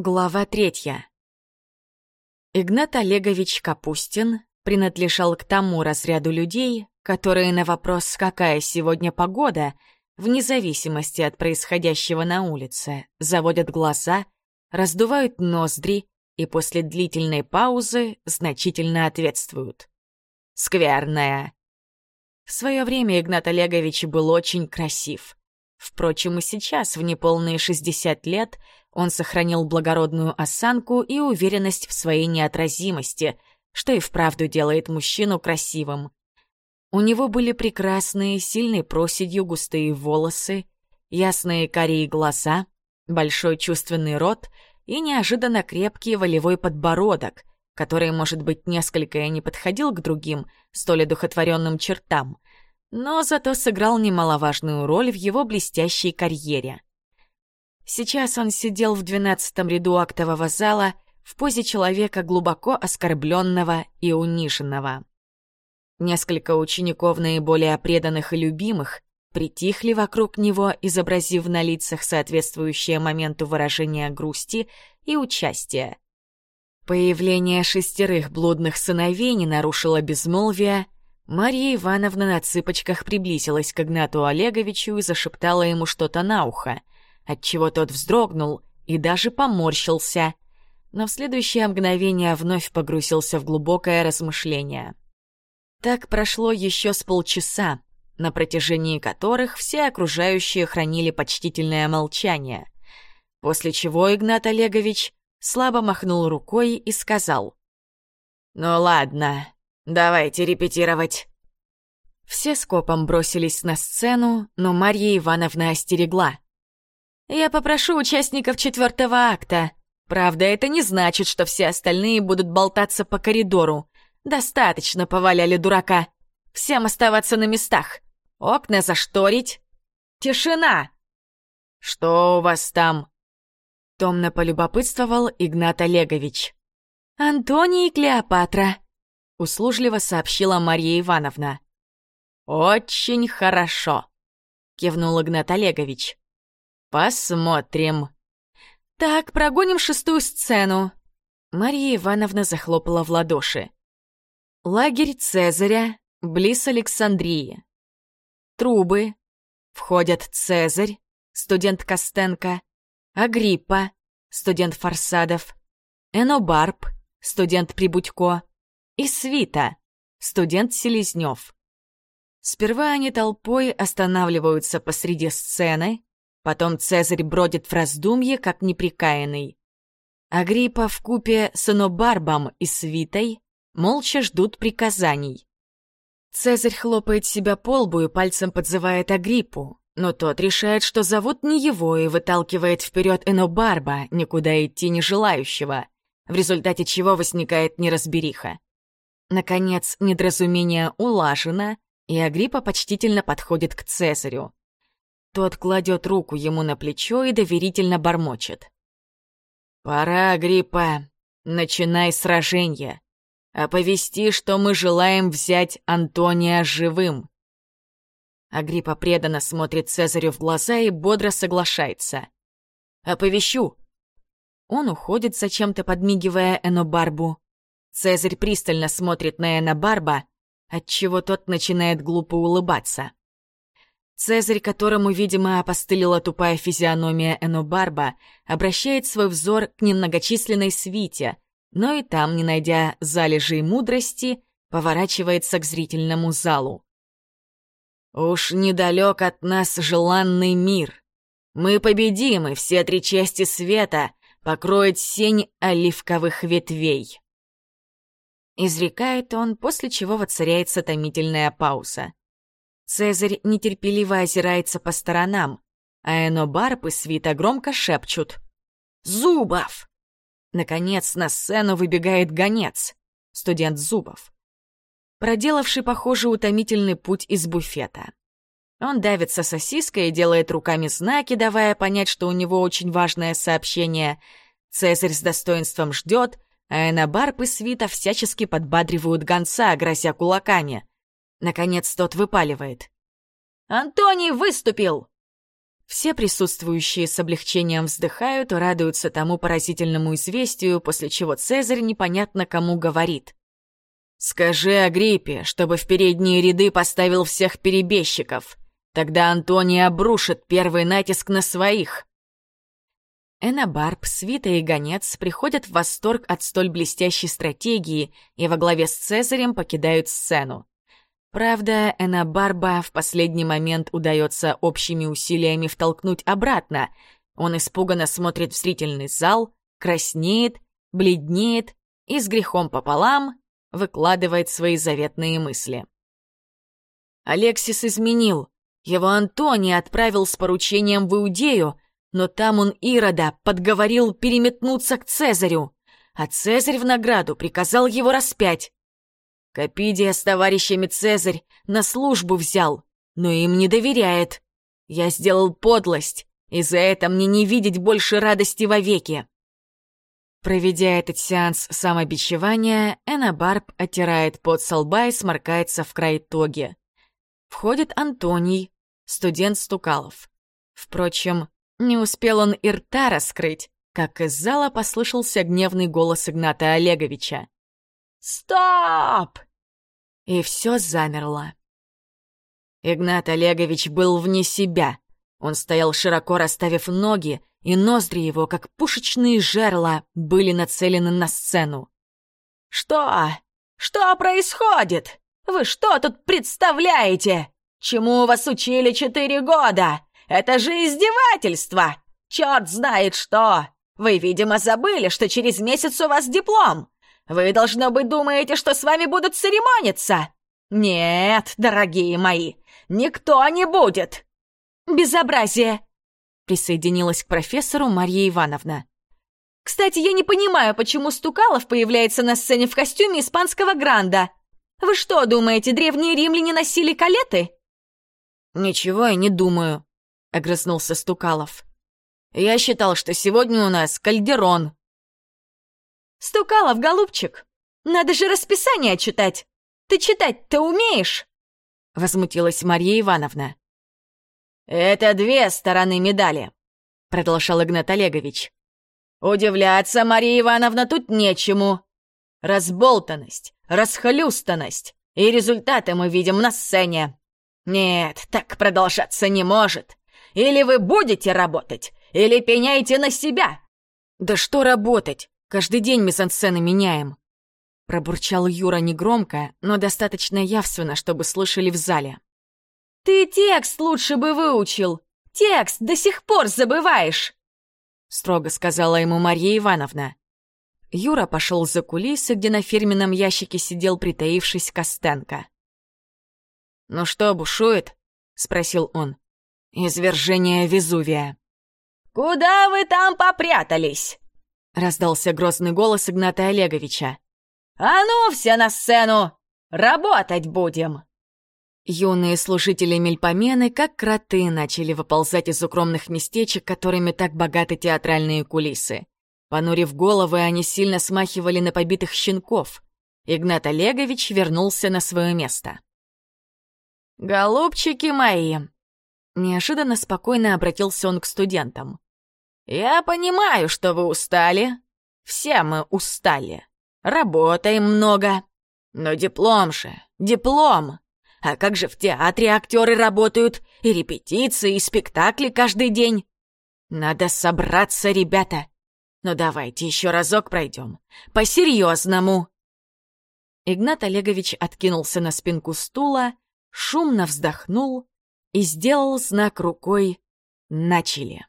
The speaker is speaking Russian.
Глава третья. Игнат Олегович Капустин принадлежал к тому разряду людей, которые на вопрос «какая сегодня погода?» вне зависимости от происходящего на улице, заводят глаза, раздувают ноздри и после длительной паузы значительно ответствуют. «Скверная». В свое время Игнат Олегович был очень красив. Впрочем, и сейчас, в неполные 60 лет, он сохранил благородную осанку и уверенность в своей неотразимости, что и вправду делает мужчину красивым. У него были прекрасные, сильной проседью густые волосы, ясные карие глаза, большой чувственный рот и неожиданно крепкий волевой подбородок, который, может быть, несколько и не подходил к другим, столь одухотворенным чертам, но зато сыграл немаловажную роль в его блестящей карьере. Сейчас он сидел в двенадцатом ряду актового зала в позе человека глубоко оскорбленного и униженного. Несколько учеников наиболее преданных и любимых притихли вокруг него, изобразив на лицах соответствующее моменту выражение грусти и участия. Появление шестерых блудных сыновей не нарушило безмолвия. Марья Ивановна на цыпочках приблизилась к Игнату Олеговичу и зашептала ему что-то на ухо — отчего тот вздрогнул и даже поморщился, но в следующее мгновение вновь погрузился в глубокое размышление. Так прошло еще с полчаса, на протяжении которых все окружающие хранили почтительное молчание, после чего Игнат Олегович слабо махнул рукой и сказал «Ну ладно, давайте репетировать». Все скопом бросились на сцену, но Марья Ивановна остерегла. Я попрошу участников четвертого акта. Правда, это не значит, что все остальные будут болтаться по коридору. Достаточно поваляли дурака. Всем оставаться на местах. Окна зашторить. Тишина! Что у вас там? Томно полюбопытствовал Игнат Олегович. «Антоний и Клеопатра», — услужливо сообщила Марья Ивановна. «Очень хорошо», — кивнул Игнат Олегович. «Посмотрим». «Так, прогоним шестую сцену». Мария Ивановна захлопала в ладоши. Лагерь Цезаря, близ Александрии. Трубы. Входят Цезарь, студент Костенко, Агриппа, студент Фарсадов, Энобарб, студент Прибудько и Свита, студент Селезнев. Сперва они толпой останавливаются посреди сцены, Потом Цезарь бродит в раздумье, как неприкаянный. Агриппа в купе с Энобарбом и Свитой молча ждут приказаний. Цезарь хлопает себя по лбу и пальцем подзывает Агриппу, но тот решает, что зовут не его и выталкивает вперед Энобарба, никуда идти не желающего, в результате чего возникает неразбериха. Наконец, недоразумение улажено, и Агриппа почтительно подходит к Цезарю. Тот кладет руку ему на плечо и доверительно бормочет. «Пора, Агриппа, начинай сражение. Оповести, что мы желаем взять Антония живым». Агриппа преданно смотрит Цезарю в глаза и бодро соглашается. «Оповещу». Он уходит, зачем-то подмигивая Энобарбу. Цезарь пристально смотрит на Энобарба, отчего тот начинает глупо улыбаться. Цезарь, которому, видимо, опостылила тупая физиономия Энобарба, обращает свой взор к немногочисленной свите, но и там, не найдя залежей мудрости, поворачивается к зрительному залу. «Уж недалек от нас желанный мир. Мы победим, и все три части света покроет сень оливковых ветвей». Изрекает он, после чего воцаряется томительная пауза. Цезарь нетерпеливо озирается по сторонам, а Энобарб и Свита громко шепчут «Зубов!». Наконец на сцену выбегает гонец, студент Зубов, проделавший, похоже, утомительный путь из буфета. Он давится сосиской и делает руками знаки, давая понять, что у него очень важное сообщение. Цезарь с достоинством ждет, а Энобарб и Свита всячески подбадривают гонца, грозя кулаками. Наконец тот выпаливает. «Антоний выступил!» Все присутствующие с облегчением вздыхают, радуются тому поразительному известию, после чего Цезарь непонятно кому говорит. «Скажи Агриппе, чтобы в передние ряды поставил всех перебежчиков. Тогда Антоний обрушит первый натиск на своих». Эннабарб, Свита и Гонец приходят в восторг от столь блестящей стратегии и во главе с Цезарем покидают сцену. Правда, Эннабарба в последний момент удается общими усилиями втолкнуть обратно. Он испуганно смотрит в зрительный зал, краснеет, бледнеет и с грехом пополам выкладывает свои заветные мысли. Алексис изменил. Его Антоний отправил с поручением в Иудею, но там он Ирода подговорил переметнуться к Цезарю, а Цезарь в награду приказал его распять. Капидия с товарищами Цезарь на службу взял, но им не доверяет. Я сделал подлость, и за это мне не видеть больше радости вовеки. Проведя этот сеанс самобичевания, Энна Барб оттирает пот со лба и сморкается в край тоги. Входит Антоний, студент Стукалов. Впрочем, не успел он и рта раскрыть, как из зала послышался гневный голос Игната Олеговича. «Стоп! И все замерло. Игнат Олегович был вне себя. Он стоял широко расставив ноги, и ноздри его, как пушечные жерла, были нацелены на сцену. «Что? Что происходит? Вы что тут представляете? Чему вас учили четыре года? Это же издевательство! Черт знает что! Вы, видимо, забыли, что через месяц у вас диплом. Вы, должно быть, думаете, что с вами будут церемониться? Нет, дорогие мои, никто не будет!» «Безобразие!» — присоединилась к профессору Марья Ивановна. «Кстати, я не понимаю, почему Стукалов появляется на сцене в костюме испанского гранда. Вы что, думаете, древние римляне носили калеты?» «Ничего я не думаю», — огрызнулся Стукалов. «Я считал, что сегодня у нас кальдерон, «Стукалов, голубчик! Надо же расписание читать! Ты читать-то умеешь?» Возмутилась Марья Ивановна. «Это две стороны медали», — продолжал Игнат Олегович. «Удивляться, Мария Ивановна, тут нечему. Разболтанность, расхлюстанность, и результаты мы видим на сцене. Нет, так продолжаться не может. Или вы будете работать, или пеняйте на себя». «Да что работать? Каждый день мизансцены меняем!» Пробурчал Юра негромко, но достаточно явственно, чтобы слышали в зале. «Ты текст лучше бы выучил! Текст до сих пор забываешь!» Строго сказала ему Марья Ивановна. Юра пошел за кулисы, где на фирменном ящике сидел притаившись Костенко. «Ну что, бушует?» — спросил он. «Извержение Везувия». «Куда вы там попрятались?» Раздался грозный голос Игната Олеговича. «А ну, все на сцену! Работать будем!» Юные служители Мельпомены, как кроты, начали выползать из укромных местечек, которыми так богаты театральные кулисы. Понурив головы, они сильно смахивали на побитых щенков. Игнат Олегович вернулся на свое место. «Голубчики мои!» Неожиданно спокойно обратился он к студентам. «Я понимаю, что вы устали. Все мы устали. Работаем много. Но диплом же, диплом. А как же в театре актеры работают, и репетиции, и спектакли каждый день? Надо собраться, ребята. Ну давайте еще разок пройдем. По-серьезному. Игнат Олегович откинулся на спинку стула, шумно вздохнул и сделал знак рукой «Начали».